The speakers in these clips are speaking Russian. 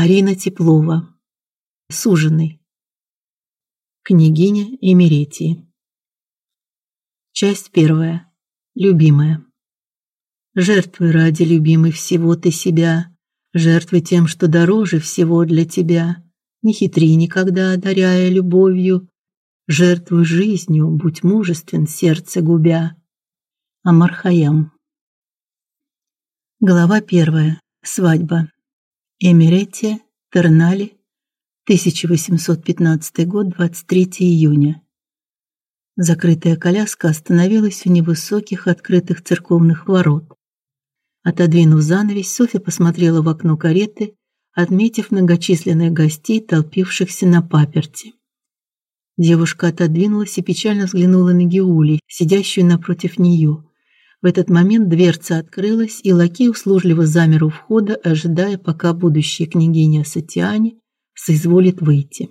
Арина Теплова. Суженый. Княгиня Эмеретии. Часть первая. Любимая. Жертвуй ради любимой всего ты себя, жертвуй тем, что дороже всего для тебя. Не хитри никогда, одаряя любовью, жертвуй жизнью, будь мужествен, сердце губя. Амар Хаям. Глава первая. Свадьба. Эмеретия, Тернали, 1815 год, 23 июня. Закрытая коляска остановилась у невысоких открытых церковных ворот. Отодвинув занавес, Софья посмотрела в окно кареты, отметив многочисленных гостей, толпившихся на паперти. Девушка отодвинулась и печально взглянула на Геули, сидящую напротив нее. В этот момент дверца открылась, и лакей услужливо замер у входа, ожидая, пока будущая княгиня Сатиани соизволит выйти.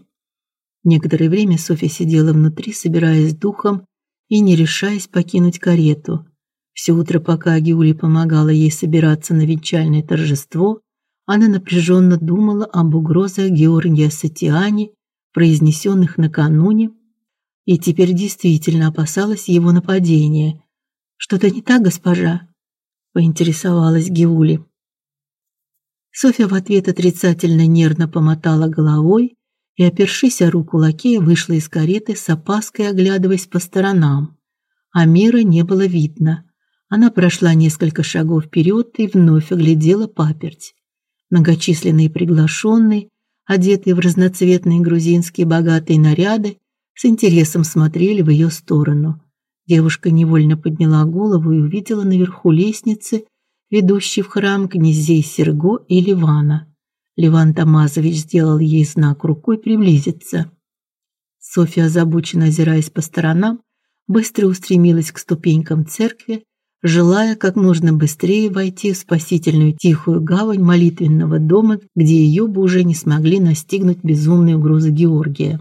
Некоторое время Софья сидела внутри, собираясь с духом и не решаясь покинуть карету. Все утро, пока Гиули помогала ей собираться на венчальное торжество, она напряженно думала об угрозах Георгия Сатиани, произнесенных накануне, и теперь действительно опасалась его нападения – что-то не так, госпожа? поинтересовалась Гиули. Софья в ответ отрицательно нервно помотала головой и, опершись о руку лакея, вышла из кареты с опаской, оглядываясь по сторонам. А Мира не было видно. Она прошла несколько шагов вперед и вновь оглядела паперть. Многочисленные приглашенные, одетые в разноцветные грузинские богатые наряды, с интересом смотрели в ее сторону. Девушка невольно подняла голову и увидела наверху лестницы, ведущей в храм князей Серго и Ливана. Ливан Тамазович сделал ей знак рукой приблизиться. Софья, озабоченно озираясь по сторонам, быстро устремилась к ступенькам церкви, желая как можно быстрее войти в спасительную тихую гавань молитвенного дома, где ее бы уже не смогли настигнуть безумные угрозы Георгия.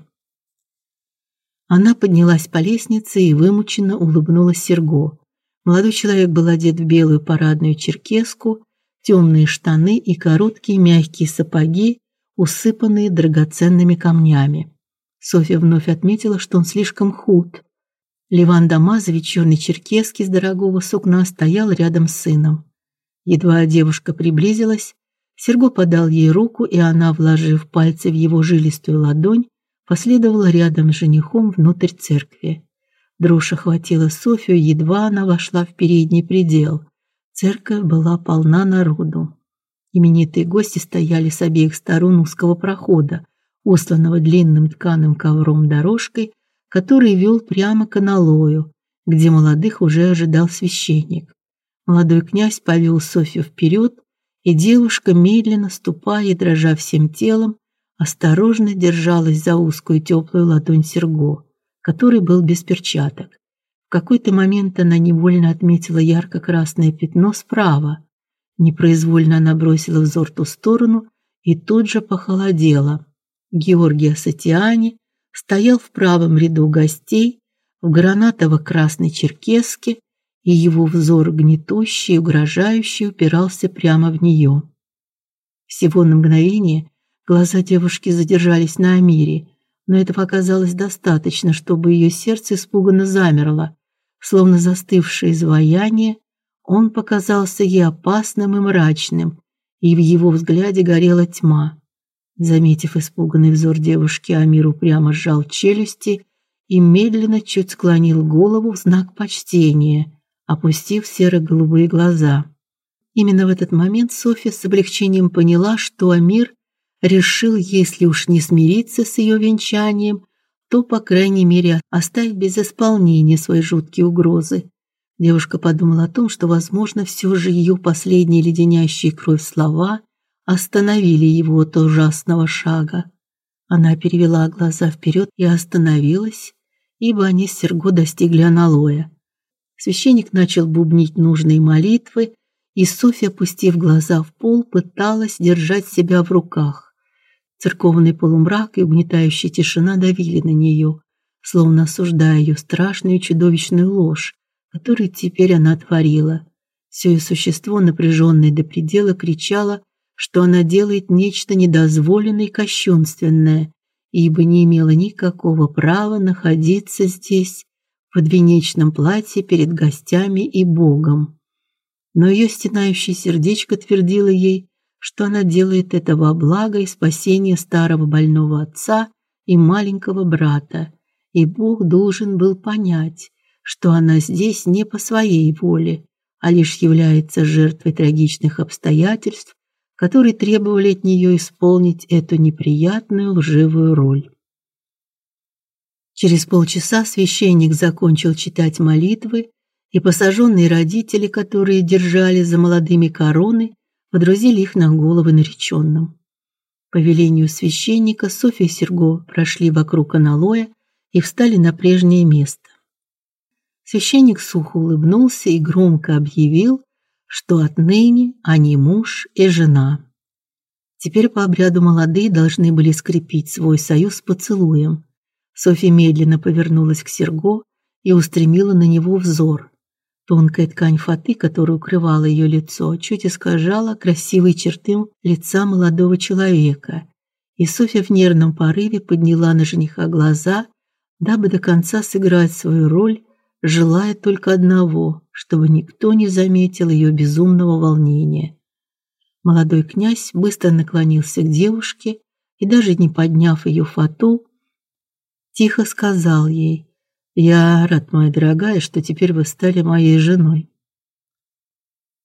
Она поднялась по лестнице и вымученно улыбнулась Серго. Молодой человек был одет в белую парадную черкеску, темные штаны и короткие мягкие сапоги, усыпанные драгоценными камнями. Софья вновь отметила, что он слишком худ. Ливан Дамазович черный черкески с дорогого сукна стоял рядом с сыном. Едва девушка приблизилась, Серго подал ей руку, и она, вложив пальцы в его жилистую ладонь, последовала рядом с женихом внутрь церкви. Дрожь охватила Софию, едва она вошла в передний предел. Церковь была полна народу. Именитые гости стояли с обеих сторон узкого прохода, устланного длинным тканым ковром дорожкой, который вел прямо к аналою, где молодых уже ожидал священник. Молодой князь повел Софью вперед, и девушка, медленно ступая и дрожа всем телом, осторожно держалась за узкую теплую ладонь Серго, который был без перчаток. В какой-то момент она невольно отметила ярко-красное пятно справа. Непроизвольно она бросила взор в ту сторону и тут же похолодела. Георгий Асатиани стоял в правом ряду гостей в гранатово-красной черкеске, и его взор гнетущий угрожающий упирался прямо в нее. Всего на мгновение Глаза девушки задержались на Амире, но этого оказалось достаточно, чтобы ее сердце испуганно замерло. Словно застывшее изваяние, он показался ей опасным и мрачным, и в его взгляде горела тьма. Заметив испуганный взор девушки, Амир упрямо сжал челюсти и медленно чуть склонил голову в знак почтения, опустив серо-голубые глаза. Именно в этот момент Софья с облегчением поняла, что Амир решил, если уж не смириться с ее венчанием, то, по крайней мере, оставить без исполнения свои жуткие угрозы. Девушка подумала о том, что, возможно, все же ее последние леденящие кровь слова остановили его от ужасного шага. Она перевела глаза вперед и остановилась, ибо они с Серго достигли аналоя. Священник начал бубнить нужные молитвы, и Софья, опустив глаза в пол, пыталась держать себя в руках. Церковный полумрак и угнетающая тишина давили на нее, словно осуждая ее страшную чудовищную ложь, которую теперь она творила. Все ее существо, напряженное до предела, кричало, что она делает нечто недозволенное и кощунственное, ибо не имела никакого права находиться здесь в подвенечном платье перед гостями и Богом. Но ее стенающее сердечко твердило ей, что она делает это во благо и спасение старого больного отца и маленького брата, и Бог должен был понять, что она здесь не по своей воле, а лишь является жертвой трагичных обстоятельств, которые требовали от нее исполнить эту неприятную лживую роль. Через полчаса священник закончил читать молитвы, и посаженные родители, которые держали за молодыми короны, подрузили их на головы нареченным. По велению священника Софья и Серго прошли вокруг аналоя и встали на прежнее место. Священник сухо улыбнулся и громко объявил, что отныне они муж и жена. Теперь по обряду молодые должны были скрепить свой союз поцелуем. Софья медленно повернулась к Серго и устремила на него взор. Тонкая ткань фаты, которая укрывала ее лицо, чуть искажала красивые черты лица молодого человека. И Софья в нервном порыве подняла на жениха глаза, дабы до конца сыграть свою роль желая только одного, чтобы никто не заметил ее безумного волнения. Молодой князь быстро наклонился к девушке и даже не подняв ее фату, тихо сказал ей: "Я рад, моя дорогая, что теперь вы стали моей женой".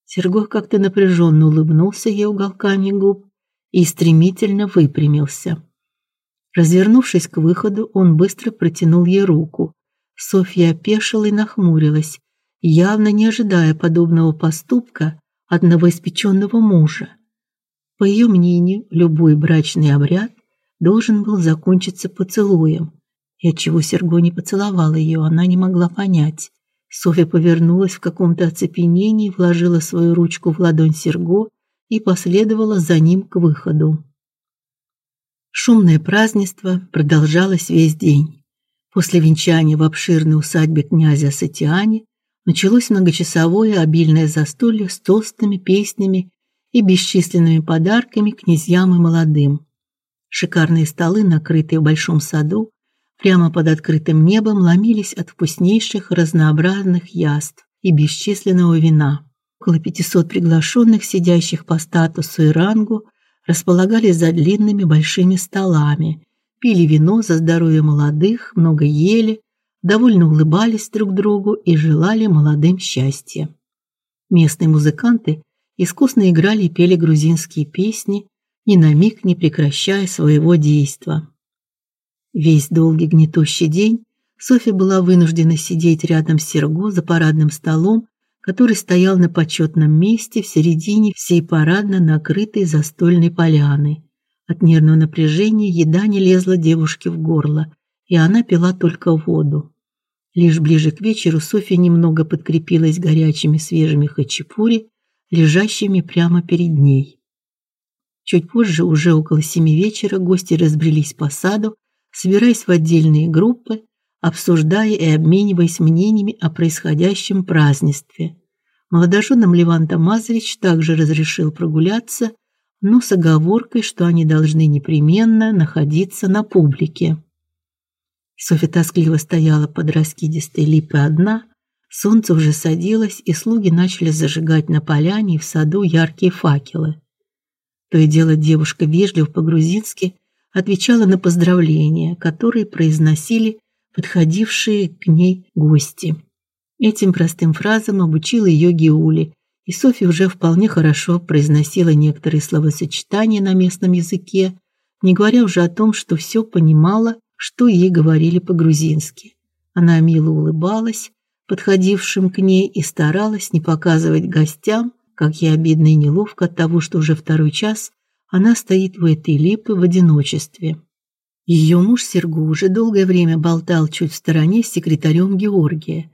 Серго как-то напряженно улыбнулся ей уголками губ и стремительно выпрямился. Развернувшись к выходу, он быстро протянул ей руку, Софья опешила и нахмурилась, явно не ожидая подобного поступка от новоиспеченного мужа. По ее мнению, любой брачный обряд должен был закончиться поцелуем. И отчего Серго не поцеловал ее, она не могла понять. Софья повернулась в каком-то оцепенении, вложила свою ручку в ладонь Серго и последовала за ним к выходу. Шумное празднество продолжалось весь день. После венчания в обширной усадьбе князя Сатиани началось многочасовое обильное застолье с тостами, песнями и бесчисленными подарками князьям и молодым. Шикарные столы, накрытые в большом саду, прямо под открытым небом, ломились от вкуснейших разнообразных яств и бесчисленного вина. Около 500 приглашенных, сидящих по статусу и рангу, располагались за длинными большими столами, пили вино за здоровье молодых, много ели, довольно улыбались друг другу и желали молодым счастья. Местные музыканты искусно играли и пели грузинские песни, ни на миг не прекращая своего действа. Весь долгий гнетущий день Софья была вынуждена сидеть рядом с Серго за парадным столом, который стоял на почетном месте в середине всей парадно накрытой застольной поляны. От нервного напряжения еда не лезла девушке в горло, и она пила только воду. Лишь ближе к вечеру Софья немного подкрепилась горячими свежими хачапури, лежащими прямо перед ней. Чуть позже, уже около семи вечера, гости разбрелись по саду, собираясь в отдельные группы, обсуждая и обмениваясь мнениями о происходящем празднестве. Молодоженам Леван Тамазович также разрешил прогуляться но с оговоркой, что они должны непременно находиться на публике. Софья тоскливо стояла под раскидистой липой одна, солнце уже садилось, и слуги начали зажигать на поляне и в саду яркие факелы. То и дело девушка вежливо по-грузински отвечала на поздравления, которые произносили подходившие к ней гости. Этим простым фразам обучила ее Геули, и Софья уже вполне хорошо произносила некоторые словосочетания на местном языке, не говоря уже о том, что все понимала, что ей говорили по-грузински. Она мило улыбалась подходившим к ней и старалась не показывать гостям, как ей обидно и неловко от того, что уже второй час она стоит в этой липе в одиночестве. Ее муж Сергу уже долгое время болтал чуть в стороне с секретарем Георгия,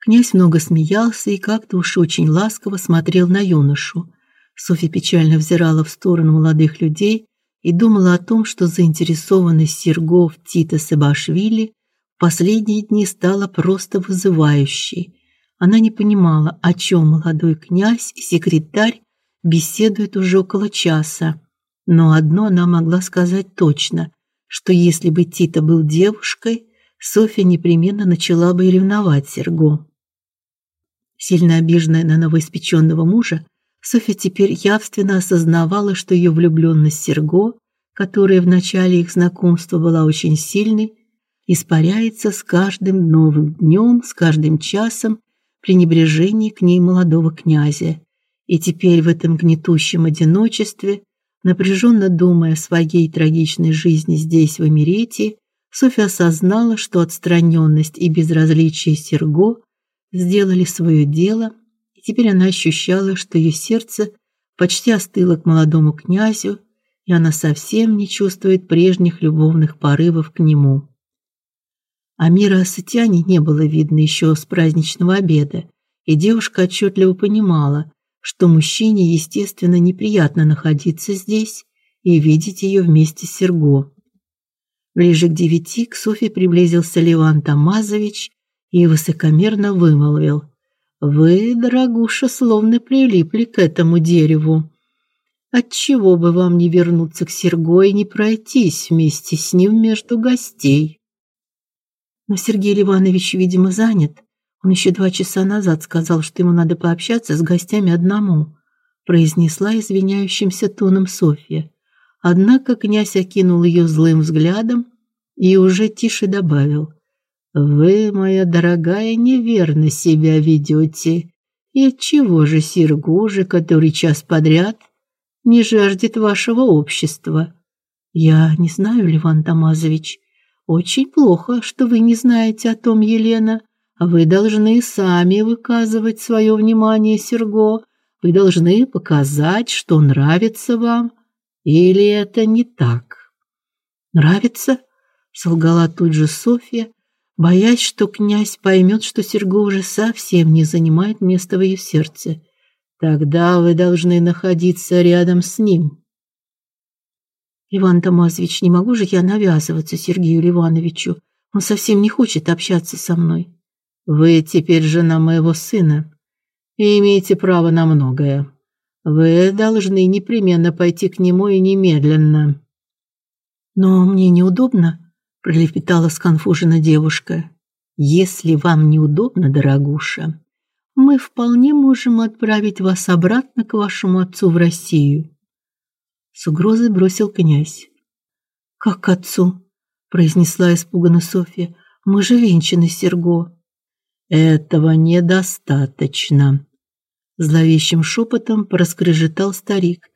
Князь много смеялся и как-то уж очень ласково смотрел на юношу. Софья печально взирала в сторону молодых людей и думала о том, что заинтересованность Серго в Тита Сабашвили в последние дни стала просто вызывающей. Она не понимала, о чем молодой князь и секретарь беседуют уже около часа. Но одно она могла сказать точно, что если бы Тита был девушкой, Софья непременно начала бы ревновать Серго. Сильно обиженная на новоиспеченного мужа, Софья теперь явственно осознавала, что ее влюбленность Серго, которая в начале их знакомства была очень сильной, испаряется с каждым новым днем, с каждым часом при небрежении к ней молодого князя. И теперь в этом гнетущем одиночестве, напряженно думая о своей трагичной жизни здесь в Эмирете, Софья осознала, что отстраненность и безразличие Серго сделали свое дело, и теперь она ощущала, что ее сердце почти остыло к молодому князю, и она совсем не чувствует прежних любовных порывов к нему. Амира Асатяни не было видно еще с праздничного обеда, и девушка отчетливо понимала, что мужчине, естественно, неприятно находиться здесь и видеть ее вместе с Серго. Ближе к девяти к Софье приблизился Леван Тамазович и высокомерно вымолвил: "Вы, дорогуша, словно прилипли к этому дереву. Отчего бы вам не вернуться к Серго и не пройтись вместе с ним между гостей?" Но Сергей Иванович, видимо, занят. Он еще два часа назад сказал, что ему надо пообщаться с гостями одному, произнесла извиняющимся тоном Софья. Однако князь окинул ее злым взглядом и уже тише добавил: "Вы, моя дорогая, неверно себя ведете. И чего же Серго уже который час подряд не жаждет вашего общества?" "Я не знаю, Леван Тамазович. Очень плохо, что вы не знаете о том, Елена. Вы должны сами выказывать свое внимание Серго. Вы должны показать, что нравится вам." Или это не так? Нравится? солгала тут же Софья, боясь, что князь поймет, что Серго уже совсем не занимает места в ее сердце. Тогда вы должны находиться рядом с ним. Иван Томазович, не могу же я навязываться Сергею Ивановичу. Он совсем не хочет общаться со мной. Вы теперь жена моего сына и имеете право на многое. Вы должны непременно пойти к нему и немедленно. Но мне неудобно, пролепетала сконфуженная девушка. Если вам неудобно, дорогуша, мы вполне можем отправить вас обратно к вашему отцу в Россию. С угрозой бросил князь. Как к отцу? произнесла испуганно Софья. Мы же венчаны Серго. Этого недостаточно, зловещим шепотом проскрежетал старик.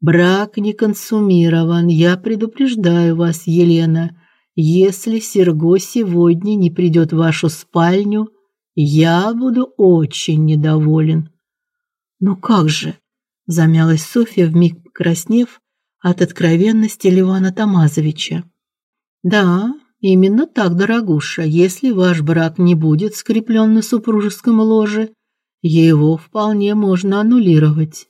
Брак не консумирован. Я предупреждаю вас, Елена, если Серго сегодня не придет в вашу спальню, я буду очень недоволен. Ну как же, замялась Софья вмиг покраснев от откровенности Левана Тамазовича. Да, именно так, дорогуша. Если ваш брак не будет скреплен на супружеском ложе, его вполне можно аннулировать.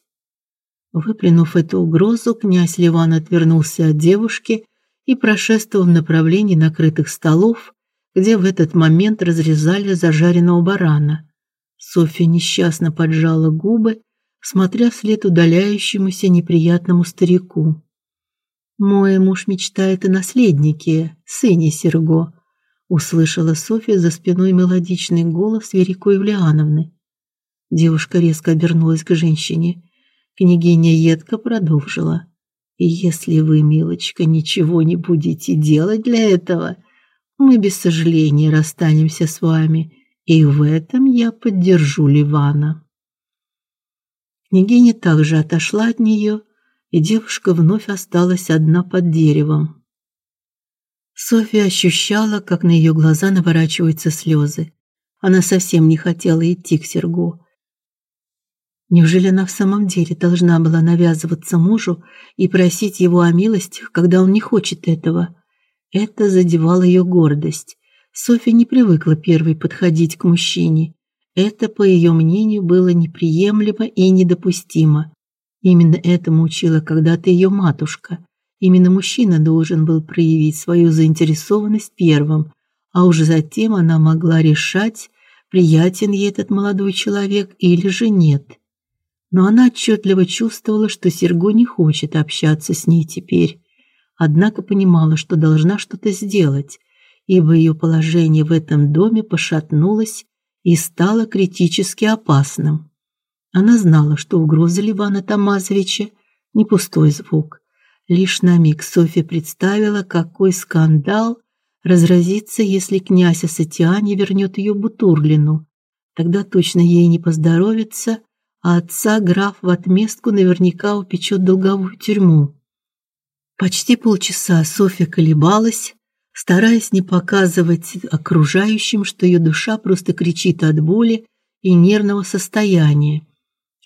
Выплюнув эту угрозу, князь Ливан отвернулся от девушки и прошествовал в направлении накрытых столов, где в этот момент разрезали зажаренного барана. Софья несчастно поджала губы, смотря вслед удаляющемуся неприятному старику. Мой муж мечтает о наследнике, сыне Серго, услышала Софья за спиной мелодичный голос Верико Евлеановны. Девушка резко обернулась к женщине. Княгиня едко продолжила: "И если вы, милочка, ничего не будете делать для этого, мы без сожаления расстанемся с вами, и в этом я поддержу Ливана". Княгиня также отошла от нее, и девушка вновь осталась одна под деревом. Софья ощущала, как на ее глаза наворачиваются слезы. Она совсем не хотела идти к Серго. Неужели она в самом деле должна была навязываться мужу и просить его о милостях, когда он не хочет этого? Это задевало ее гордость. Софья не привыкла первой подходить к мужчине. Это, по ее мнению, было неприемлемо и недопустимо. Именно этому учила когда-то ее матушка. Именно мужчина должен был проявить свою заинтересованность первым, а уже затем она могла решать, приятен ей этот молодой человек или же нет. но она отчетливо чувствовала, что Серго не хочет общаться с ней теперь. Однако понимала, что должна что-то сделать, ибо ее положение в этом доме пошатнулось и стало критически опасным. Она знала, что угроза Ливана Тамазовича не пустой звук. Лишь на миг Софья представила, какой скандал разразится, если князь Асатиане вернет ее Бутурлину. Тогда точно ей не поздоровится, а отца граф в отместку наверняка упечет долговую тюрьму. Почти полчаса Софья колебалась, стараясь не показывать окружающим, что ее душа просто кричит от боли и нервного состояния.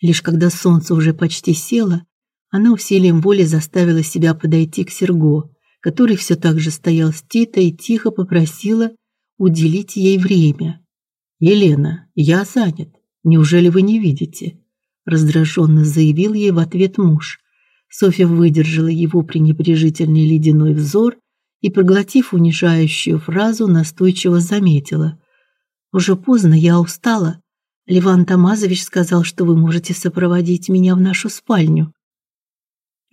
Лишь когда солнце уже почти село, она усилием воли заставила себя подойти к Серго, который все так же стоял с Титой и тихо попросила уделить ей время. "Елена, я занят. Неужели вы не видите?" раздраженно заявил ей в ответ муж. Софья выдержала его пренебрежительный ледяной взор и, проглотив унижающую фразу, настойчиво заметила: "Уже поздно, я устала. Леван Тамазович сказал, что вы можете сопроводить меня в нашу спальню.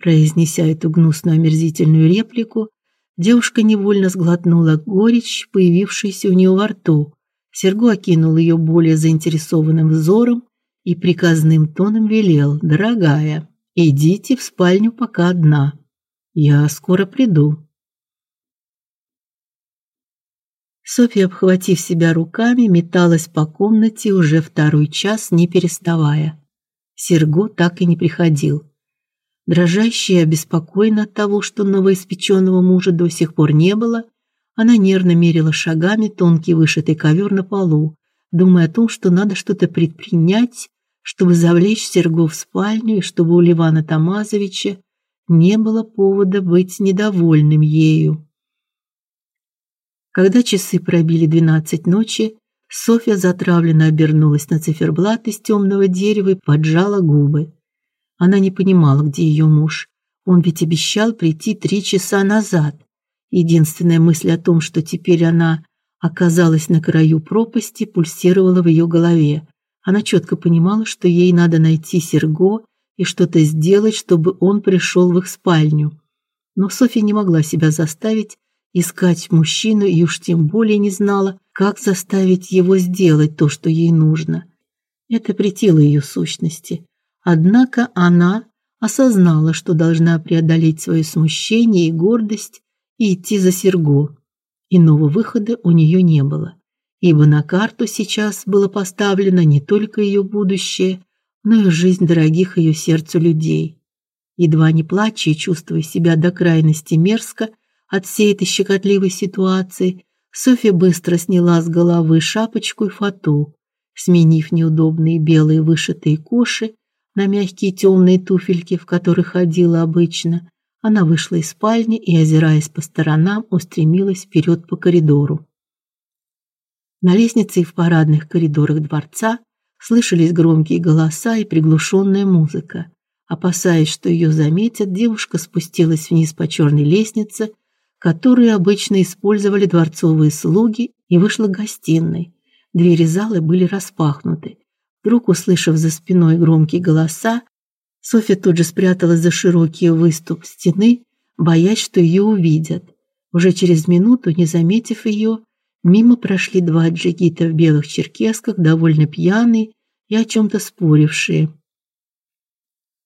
Произнеся эту гнусную омерзительную реплику, девушка невольно сглотнула горечь, появившуюся у нее во рту. Серго окинул ее более заинтересованным взором и приказным тоном велел: "Дорогая, идите в спальню пока одна. Я скоро приду". Софья, обхватив себя руками, металась по комнате уже второй час, не переставая. Серго так и не приходил. Дрожащая и обеспокоенная от того, что новоиспеченного мужа до сих пор не было, она нервно мерила шагами тонкий вышитый ковер на полу, думая о том, что надо что-то предпринять, чтобы завлечь Серго в спальню и чтобы у Ливана Тамазовича не было повода быть недовольным ею. Когда часы пробили двенадцать ночи, Софья затравленно обернулась на циферблат из темного дерева и поджала губы. Она не понимала, где ее муж. Он ведь обещал прийти три часа назад. Единственная мысль о том, что теперь она оказалась на краю пропасти, пульсировала в ее голове. Она четко понимала, что ей надо найти Серго и что-то сделать, чтобы он пришел в их спальню. Но Софья не могла себя заставить искать мужчину и уж тем более не знала, как заставить его сделать то, что ей нужно. Это претило ее сущности. Однако она осознала, что должна преодолеть свое смущение и гордость и идти за Серго. Иного выхода у нее не было, ибо на карту сейчас было поставлено не только ее будущее, но и жизнь дорогих ее сердцу людей. Едва не плача и чувствуя себя до крайности мерзко от всей этой щекотливой ситуации, Софья быстро сняла с головы шапочку и фату, сменив неудобные белые вышитые коши на мягкие темные туфельки, в которых ходила обычно, она вышла из спальни и, озираясь по сторонам, устремилась вперед по коридору. На лестнице и в парадных коридорах дворца слышались громкие голоса и приглушенная музыка. Опасаясь, что ее заметят, девушка спустилась вниз по черной лестнице, которую обычно использовали дворцовые слуги, и вышла к гостиной. Двери залы были распахнуты. Вдруг, услышав за спиной громкие голоса, Софья тут же спряталась за широкий выступ стены, боясь, что ее увидят. Уже через минуту, не заметив ее, мимо прошли два джигита в белых черкесках, довольно пьяные и о чем то спорившие.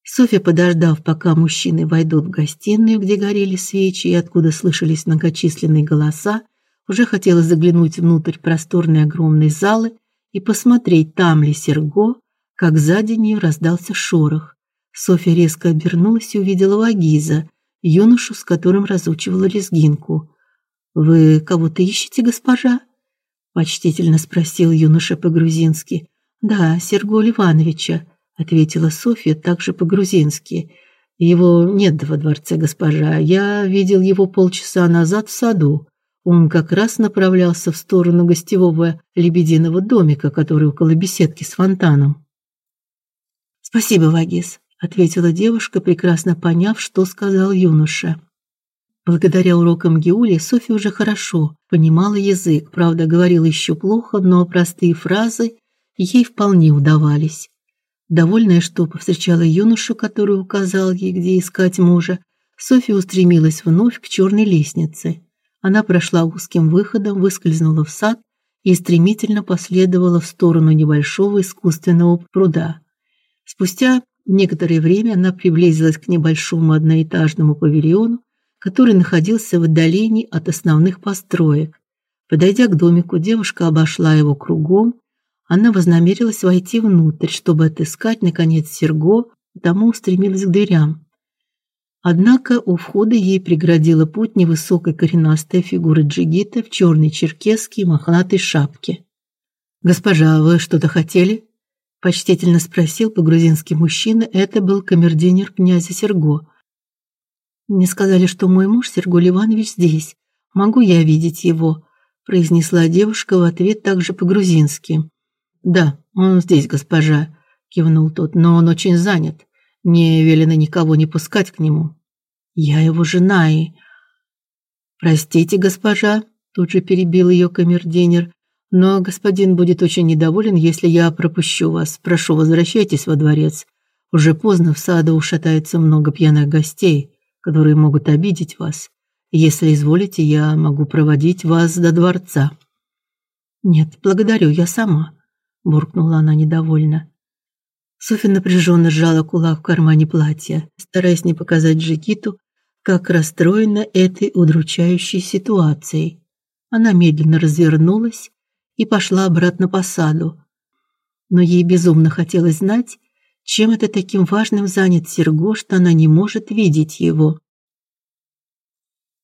Софья, подождав, пока мужчины войдут в гостиную, где горели свечи и откуда слышались многочисленные голоса, уже хотела заглянуть внутрь просторной огромной залы и посмотреть, там ли Серго, как сзади нее раздался шорох. Софья резко обернулась и увидела Вагиза, юношу, с которым разучивала лезгинку. Вы кого-то ищете, госпожа? почтительно спросил юноша по-грузински. Да, Серго Ивановича, ответила Софья также по-грузински. Его нет во дворце, госпожа. Я видел его полчаса назад в саду. Он как раз направлялся в сторону гостевого лебединого домика, который около беседки с фонтаном. Спасибо, Вагис, ответила девушка, прекрасно поняв, что сказал юноша. Благодаря урокам Геули Софья уже хорошо понимала язык, правда, говорила еще плохо, но простые фразы ей вполне удавались. Довольная, что повстречала юношу, который указал ей, где искать мужа, Софья устремилась вновь к черной лестнице. Она прошла узким выходом, выскользнула в сад и стремительно последовала в сторону небольшого искусственного пруда. Спустя некоторое время она приблизилась к небольшому одноэтажному павильону, который находился в отдалении от основных построек. Подойдя к домику, девушка обошла его кругом. Она вознамерилась войти внутрь, чтобы отыскать наконец Серго, потому устремилась к дверям. Однако у входа ей преградила путь невысокая коренастая фигура джигита в черной черкеске и мохнатой шапке. "Госпожа, вы что-то хотели?" почтительно спросил по-грузински мужчина. Это был камердинер князя Серго. Мне сказали, что мой муж Сергей Иванович здесь. Могу я видеть его? произнесла девушка в ответ также по-грузински. Да, он здесь, госпожа, кивнул тот. Но он очень занят. Мне велено никого не пускать к нему. Я его жена и Простите, госпожа, тут же перебил ее камердинер. Но господин будет очень недоволен, если я пропущу вас. Прошу, возвращайтесь во дворец. Уже поздно в саду шатается много пьяных гостей, которые могут обидеть вас. Если изволите, я могу проводить вас до дворца. Нет, благодарю, я сама, буркнула она недовольно. Софья напряженно сжала кулак в кармане платья, стараясь не показать Жигиту, как расстроена этой удручающей ситуацией. Она медленно развернулась и пошла обратно по саду. Но ей безумно хотелось знать, чем это таким важным занят Серго, что она не может видеть его.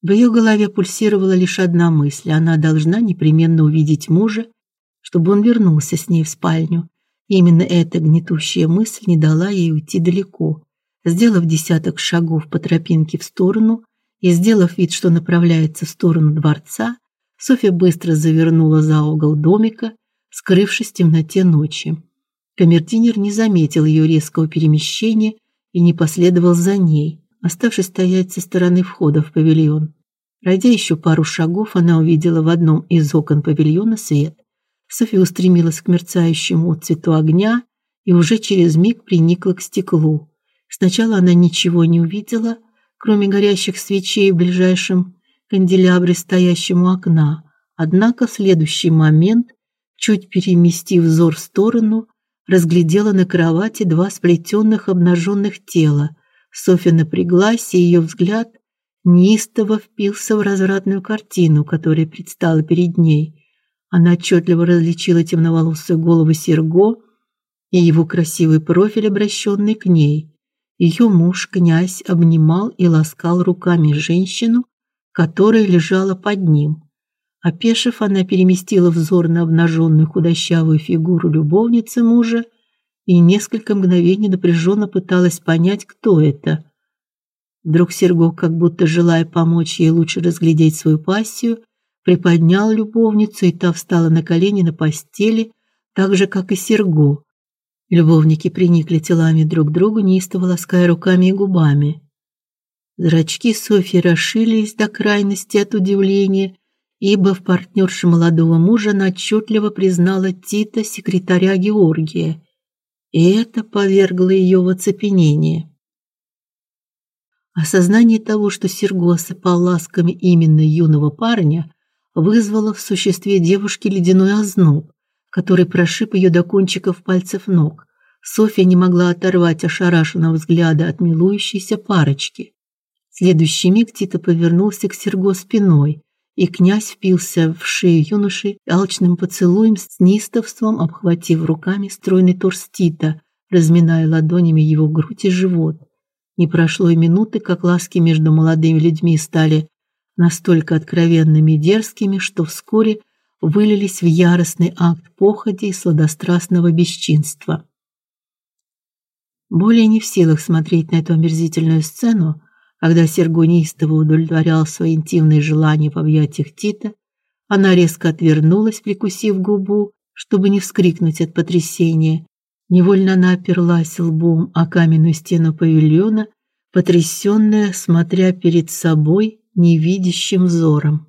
В ее голове пульсировала лишь одна мысль: она должна непременно увидеть мужа, чтобы он вернулся с ней в спальню Именно эта гнетущая мысль не дала ей уйти далеко. Сделав десяток шагов по тропинке в сторону и сделав вид, что направляется в сторону дворца, Софья быстро завернула за угол домика, скрывшись в темноте ночи. Камердинер не заметил ее резкого перемещения и не последовал за ней, оставшись стоять со стороны входа в павильон. Пройдя еще пару шагов, она увидела в одном из окон павильона свет. София устремилась к мерцающему цвету огня и уже через миг приникла к стеклу. Сначала она ничего не увидела, кроме горящих свечей в ближайшем канделябре, стоящем у окна. Однако в следующий момент, чуть переместив взор в сторону, разглядела на кровати два сплетенных обнаженных тела. Софья напряглась, и ее взгляд неистово впился в развратную картину, которая предстала перед ней. Она отчетливо различила темноволосую голову Серго и его красивый профиль, обращенный к ней. Ее муж, князь, обнимал и ласкал руками женщину, которая лежала под ним. Опешив, она переместила взор на обнаженную худощавую фигуру любовницы мужа и несколько мгновений напряженно пыталась понять, кто это. Вдруг Серго, как будто желая помочь ей лучше разглядеть свою пассию, приподнял любовницу, и та встала на колени на постели, так же как и Серго. Любовники приникли телами друг к другу, неистово лаская руками и губами. Зрачки Софьи расширились до крайности от удивления, ибо в партнерше молодого мужа она отчетливо признала Тита, секретаря Георгия, и это повергло ее в оцепенение. Осознание того, что Серго осыпал ласками именно юного парня, вызвало в существе девушки ледяной озноб, который прошиб ее до кончиков пальцев ног. Софья не могла оторвать ошарашенного взгляда от милующейся парочки. В следующий миг Тита повернулся к Серго спиной, и князь впился в шею юноши алчным поцелуем с неистовством, обхватив руками стройный торс Тита, разминая ладонями его грудь и живот. Не прошло и минуты, как ласки между молодыми людьми стали настолько откровенными и дерзкими, что вскоре вылились в яростный акт походи и сладострастного бесчинства. Более не в силах смотреть на эту омерзительную сцену, когда неистово удовлетворял свои интимные желания в объятиях Тита, она резко отвернулась, прикусив губу, чтобы не вскрикнуть от потрясения. Невольно она оперлась лбом о каменную стену павильона, потрясённая, смотря перед собой невидящим взором.